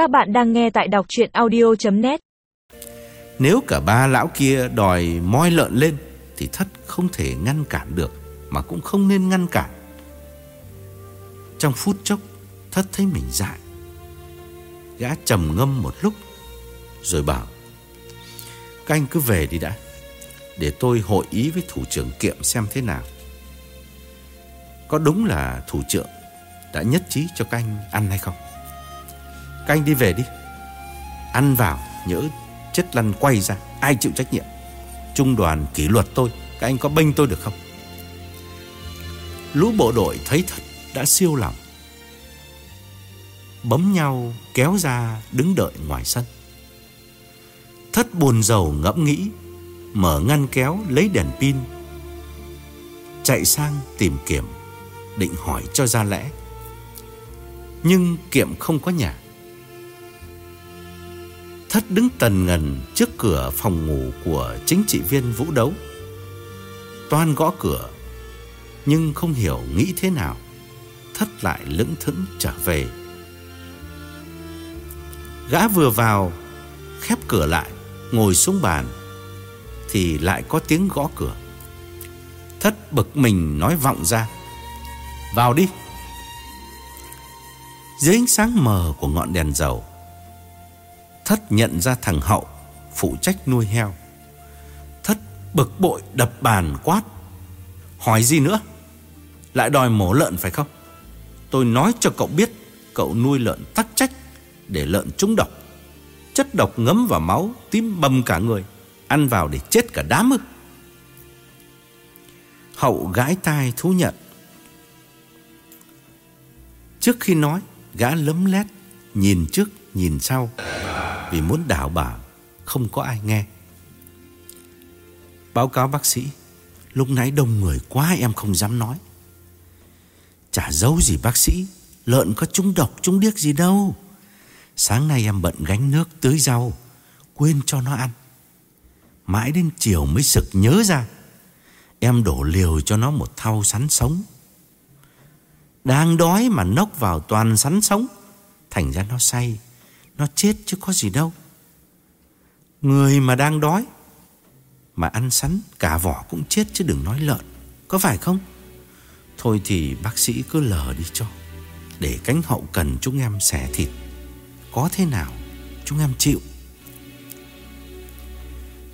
Các bạn đang nghe tại đọc chuyện audio.net Nếu cả ba lão kia đòi moi lợn lên, Thì thất không thể ngăn cản được, Mà cũng không nên ngăn cản. Trong phút chốc, Thất thấy mình dại. Gã trầm ngâm một lúc, Rồi bảo, Các anh cứ về đi đã, Để tôi hội ý với thủ trưởng kiệm xem thế nào. Có đúng là thủ trưởng Đã nhất trí cho các anh ăn hay không? Các anh đi về đi. Ăn vào, nhớ chết lăn quay ra, Ai chịu trách nhiệm? Trung đoàn kỷ luật tôi, Các anh có bênh tôi được không? Lũ bộ đội thấy thật, đã siêu lòng. Bấm nhau kéo ra, đứng đợi ngoài sân. Thất buồn giàu ngẫm nghĩ, Mở ngăn kéo lấy đèn pin. Chạy sang tìm Kiểm Định hỏi cho ra lẽ. Nhưng Kiệm không có nhà. Thất đứng tần ngần trước cửa phòng ngủ của chính trị viên Vũ Đấu. Toan gõ cửa, Nhưng không hiểu nghĩ thế nào, Thất lại lững thững trở về. Gã vừa vào, Khép cửa lại, Ngồi xuống bàn, Thì lại có tiếng gõ cửa. Thất bực mình nói vọng ra, Vào đi. Dưới ánh sáng mờ của ngọn đèn dầu Thất nhận ra thằng Hậu Phụ trách nuôi heo. Thất bực bội đập bàn quát. Hỏi gì nữa? Lại đòi mổ lợn phải không? Tôi nói cho cậu biết Cậu nuôi lợn tắc trách Để lợn trúng độc. Chất độc ngấm vào máu, Tím bầm cả người, Ăn vào để chết cả đám ư. Hậu gãi tai thú nhận. Trước khi nói, Gã lấm lét, Nhìn trước, nhìn sau. Vì muốn đảo bảo Không có ai nghe. Báo cáo bác sĩ, Lúc nãy đông người quá em không dám nói. Chả giấu gì bác sĩ, Lợn có trúng độc trúng điếc gì đâu. Sáng nay em bận gánh nước tưới rau, Quên cho nó ăn. Mãi đến chiều mới sực nhớ ra, Em đổ liều cho nó một thau sắn sống. Đang đói mà nốc vào toàn sắn sống, Thành ra nó say. Nó chết chứ có gì đâu. Người mà đang đói, Mà ăn sắn, Cả vỏ cũng chết chứ đừng nói lợn. Có phải không? Thôi thì bác sĩ cứ lờ đi cho, Để cánh hậu cần chúng em xẻ thịt. Có thế nào, Chúng em chịu.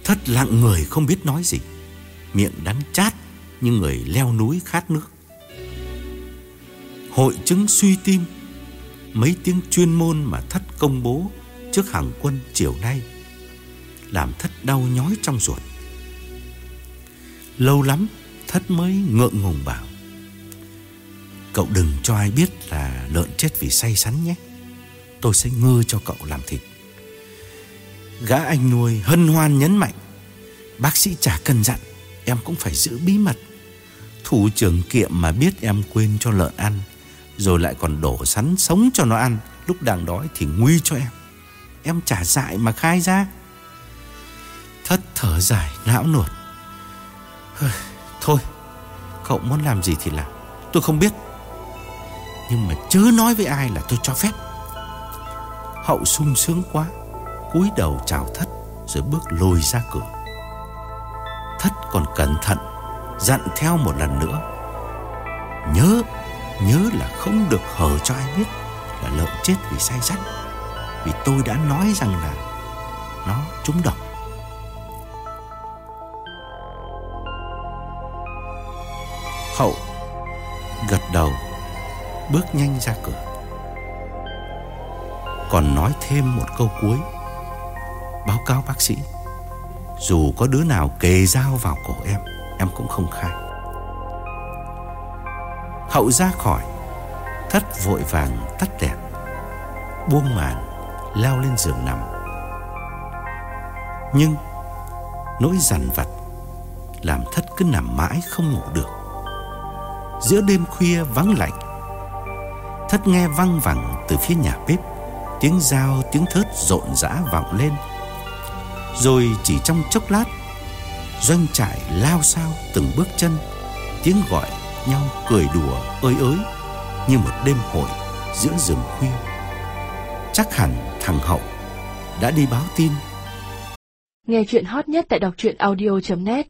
Thất lặng người không biết nói gì. Miệng đắng chát Như người leo núi khát nước. Hội chứng suy tim Mấy tiếng chuyên môn mà Thất công bố Trước hàng quân chiều nay, Làm Thất đau nhói trong ruột. Lâu lắm, Thất mới ngượng ngùng bảo, Cậu đừng cho ai biết là lợn chết vì say sắn nhé. Tôi sẽ ngơ cho cậu làm thịt. Gã anh nuôi hân hoan nhấn mạnh, Bác sĩ chả cần dặn, Em cũng phải giữ bí mật. Thủ trưởng kiệm mà biết em quên cho lợn ăn rồi lại còn đổ sắn sống cho nó ăn. Lúc đang đói thì nguy cho em. Em trả dại mà khai ra. Thất thở dài, não nuột. Thôi, Cậu muốn làm gì thì làm. Tôi không biết. Nhưng mà chớ nói với ai là tôi cho phép. Hậu sung sướng quá, cúi đầu chào thất, Rồi bước lùi ra cửa. Thất còn cẩn thận, Dặn theo một lần nữa. Nhớ Nhớ là không được hở cho ai biết Là lợn chết vì say sắt Vì tôi đã nói rằng là Nó trúng độc. Hậu Gật đầu, Bước nhanh ra cửa. Còn nói thêm một câu cuối, Báo cáo bác sĩ. Dù có đứa nào kề dao vào cổ em Em cũng không khai. Hậu ra khỏi, Thất vội vàng tắt đèn, Buông màn, lao lên giường nằm. Nhưng Nỗi dằn vặt Làm thất cứ nằm mãi không ngủ được. Giữa đêm khuya vắng lạnh, Thất nghe văng vẳng từ phía nhà bếp Tiếng dao, tiếng thớt rộn rã vọng lên. Rồi chỉ trong chốc lát, Doanh trại lao sao từng bước chân, Tiếng gọi nhau cười đùa, ơi ới, Như một đêm hội giữa rừng khuya. Chắc hẳn thằng Hậu đã đi báo tin. Nghe chuyện hot nhất tại đọc truyện audio.net